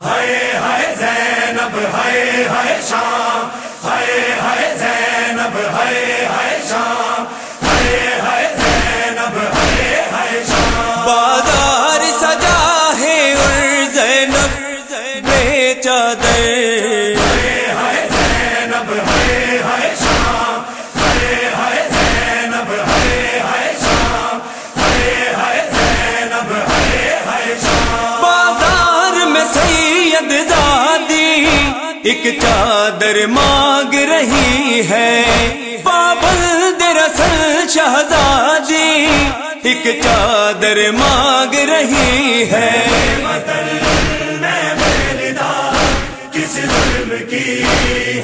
ہائے ہائے زینب، ہائے ہائے شام، ہائے ہائے زینب، ہائے ہائے شام، ہائے ہائے زینب، ہائے ہائے شام۔ ایک چادر مانگ رہی ہے۔ پابند رسل شہزادی ایک چادر مانگ رہی ہے۔ کس ظلم کی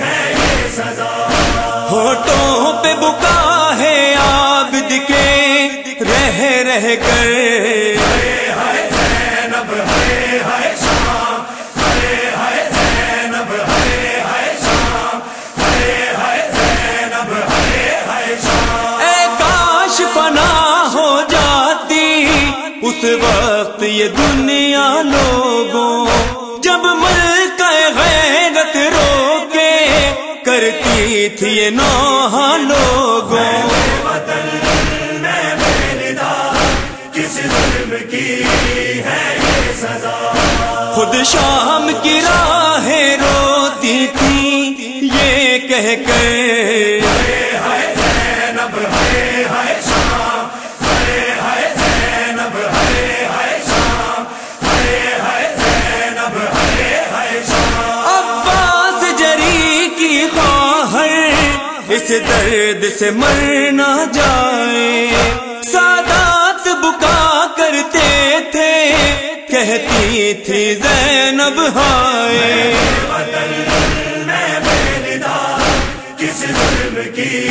ہے سزا ہوٹوں پہ بکا ہے عابد کے رہ رہ کر۔ دنیا لوگوں، جب ملک غیرت رو کے کرتی تھی یہ نوحہ لوگوں۔ کس ظلم کی ہے یہ سزا خود شام کی راہ اس درد سے مر نہ جائے۔ سادات بکا کرتے تھے، کہتی تھی زینب ہائے۔ کس ظلم کی؟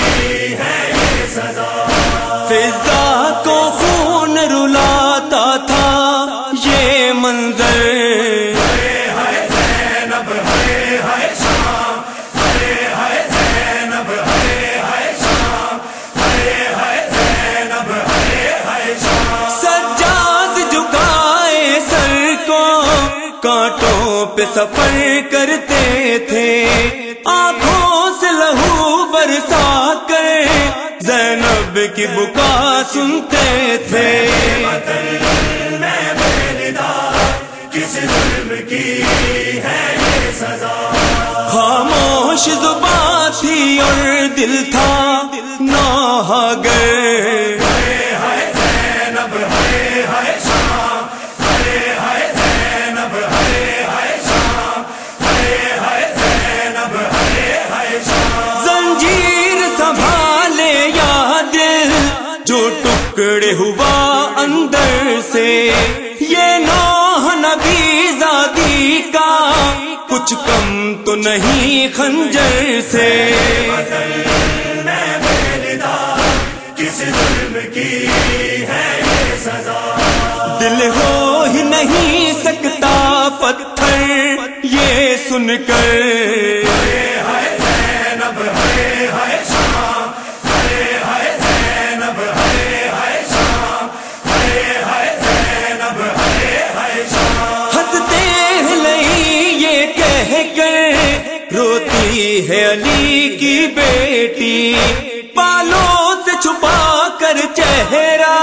سفر کرتے تھے۔ آنکھوں سے لہو برسا کر زینب کی بکا سنتے تھے۔ کس ظلم کی ہے سزا خاموش زبان تھی اور دل تھا یہ نوح نبی زادی کا کچھ کم تو نہیں خنجر سے۔ کس ظلم کی ہے سزا دل ہو ہی نہیں سکتا پتھر یہ سن کر۔ روتی ہے علی کی بیٹی۔ پالوں سے چھپا کر چہرہ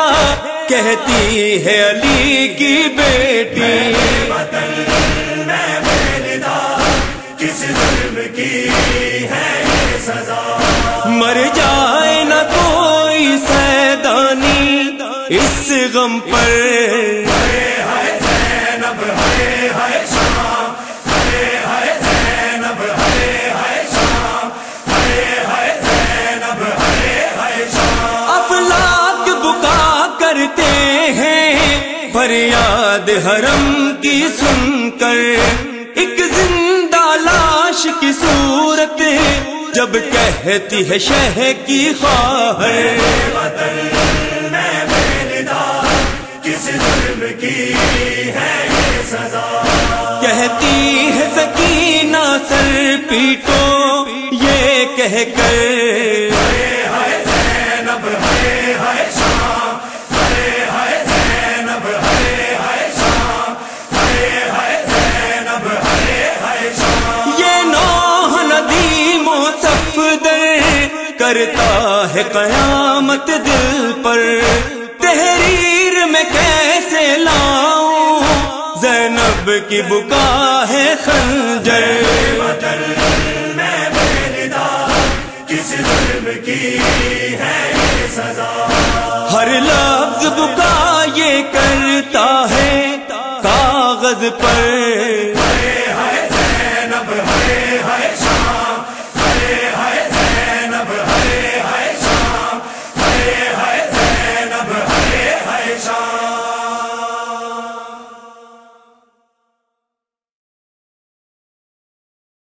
کہتی ہے علی کی بیٹی۔ کس ظلم کی ہے سزا مر جائے نہ کوئی سیدانی اس غم پر۔ فریاد حرم کی سن کر، ایک زندہ لاش کی صورت جب کہتی ہے شہ کی خواہر۔ کس ظلم کی ہے سزا کہتی ہے سکینہ سر پیٹو یہ کہہ کر کرتا ہے قیامت دل پر۔ تحریر میں کیسے لاؤں؟ زینب کی بکا ہے خنجر۔ میں کس ظلم کی ہے سزا ہر لفظ بکا یہ کرتا ہے کاغذ پر۔